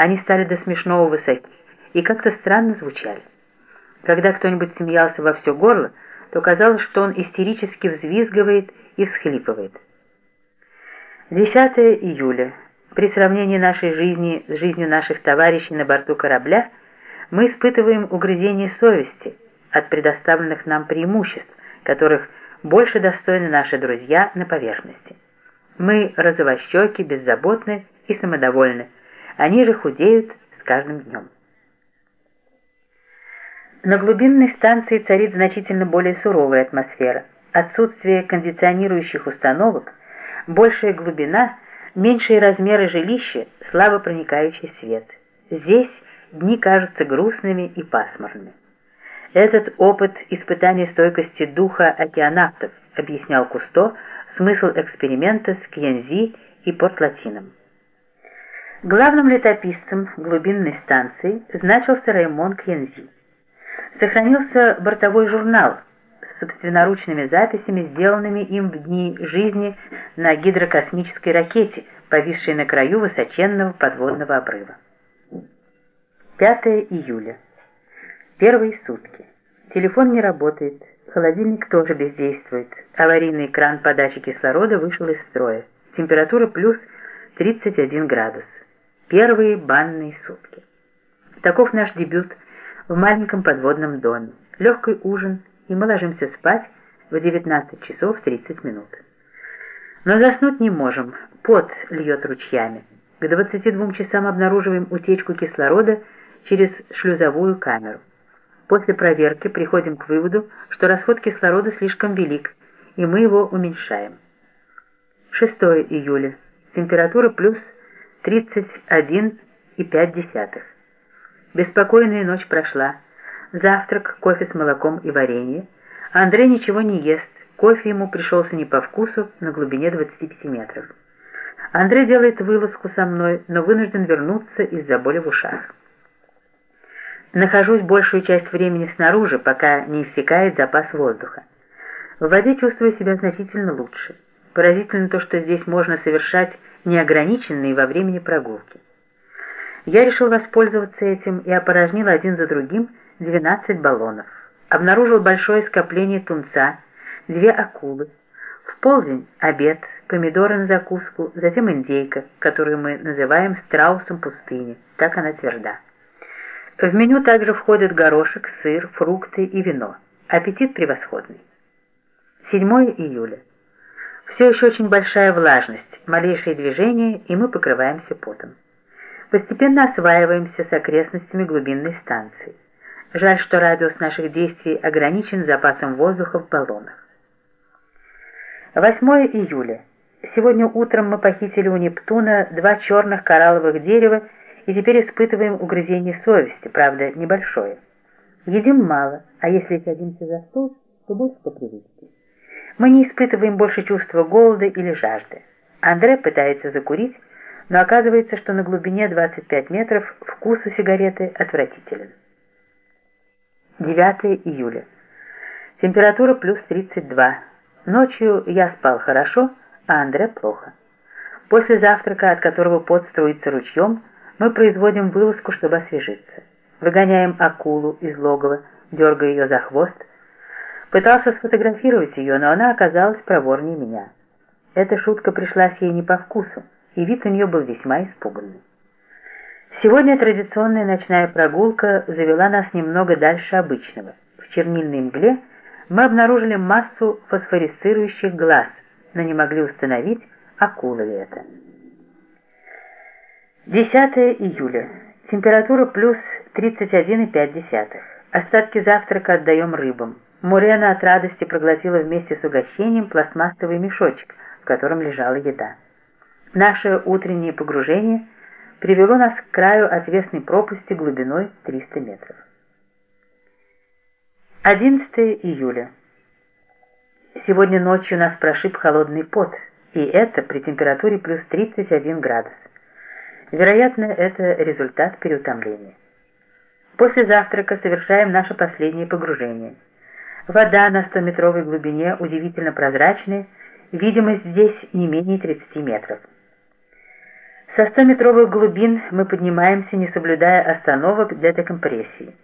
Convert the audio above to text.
Они стали до смешного высоки и как-то странно звучали. Когда кто-нибудь смеялся во все горло, то казалось, что он истерически взвизгивает и всхлипывает. 10 июля. При сравнении нашей жизни с жизнью наших товарищей на борту корабля мы испытываем угрызение совести от предоставленных нам преимуществ, которых больше достойны наши друзья на поверхности. Мы розовощеки, беззаботны и самодовольны, они же худеют с каждым днем. На глубинной станции царит значительно более суровая атмосфера. Отсутствие кондиционирующих установок, большая глубина, меньшие размеры жилища, слабо проникающий свет. Здесь дни кажутся грустными и пасмурными. Этот опыт испытания стойкости духа океанавтов, объяснял Кусто, смысл эксперимента с Кьянзи и Порт-Латином. Главным летописцем глубинной станции значился Раймон Кьянзи сохранился бортовой журнал с собственноручными записями, сделанными им в дни жизни на гидрокосмической ракете, повисшей на краю высоченного подводного обрыва. 5 июля. Первые сутки. Телефон не работает, холодильник тоже бездействует, аварийный кран подачи кислорода вышел из строя, температура плюс 31 градус. Первые банные сутки. Таков наш дебют – в маленьком подводном доме. Легкий ужин, и мы ложимся спать в 19 часов 30 минут. Но заснуть не можем, пот льет ручьями. К 22 часам обнаруживаем утечку кислорода через шлюзовую камеру. После проверки приходим к выводу, что расход кислорода слишком велик, и мы его уменьшаем. 6 июля. Температура плюс 31,5. Беспокойная ночь прошла. Завтрак, кофе с молоком и варенье. Андрей ничего не ест. Кофе ему пришелся не по вкусу на глубине 25 метров. Андрей делает вылазку со мной, но вынужден вернуться из-за боли в ушах. Нахожусь большую часть времени снаружи, пока не иссякает запас воздуха. В воде чувствую себя значительно лучше. Поразительно то, что здесь можно совершать неограниченные во времени прогулки. Я решил воспользоваться этим и опорожнил один за другим 12 баллонов. Обнаружил большое скопление тунца, две акулы. В полдень обед, помидоры на закуску, затем индейка, которую мы называем страусом пустыни, так она тверда. В меню также входят горошек, сыр, фрукты и вино. Аппетит превосходный. 7 июля. Все еще очень большая влажность, малейшие движения, и мы покрываемся потом. Постепенно осваиваемся с окрестностями глубинной станции. Жаль, что радиус наших действий ограничен запасом воздуха в баллонах. 8 июля. Сегодня утром мы похитили у Нептуна два черных коралловых дерева и теперь испытываем угрызение совести, правда, небольшое. Едим мало, а если садимся за стол, то больше по привычке. Мы не испытываем больше чувства голода или жажды. Андре пытается закурить, но оказывается, что на глубине 25 метров вкус у сигареты отвратителен. 9 июля. Температура плюс 32. Ночью я спал хорошо, а Андре плохо. После завтрака, от которого пот струится ручьем, мы производим вылазку, чтобы освежиться. Выгоняем акулу из логова, дергая ее за хвост. Пытался сфотографировать ее, но она оказалась проворнее меня. Эта шутка пришлась ей не по вкусу и вид у нее был весьма испуганный. Сегодня традиционная ночная прогулка завела нас немного дальше обычного. В чернильной мгле мы обнаружили массу фосфорисцирующих глаз, но не могли установить, акула ли это. 10 июля. Температура плюс 31,5. Остатки завтрака отдаем рыбам. Мурена от радости проглотила вместе с угощением пластмассовый мешочек, котором лежала еда. Наше утреннее погружение привело нас к краю отвесной пропасти глубиной 300 метров. 11 июля. Сегодня ночью нас прошиб холодный пот, и это при температуре плюс 31 градус. Вероятно, это результат переутомления. После завтрака совершаем наше последнее погружение. Вода на 100-метровой глубине удивительно прозрачная, видимость здесь не менее 30 метров. Со 100-метровых глубин мы поднимаемся, не соблюдая остановок для декомпрессии.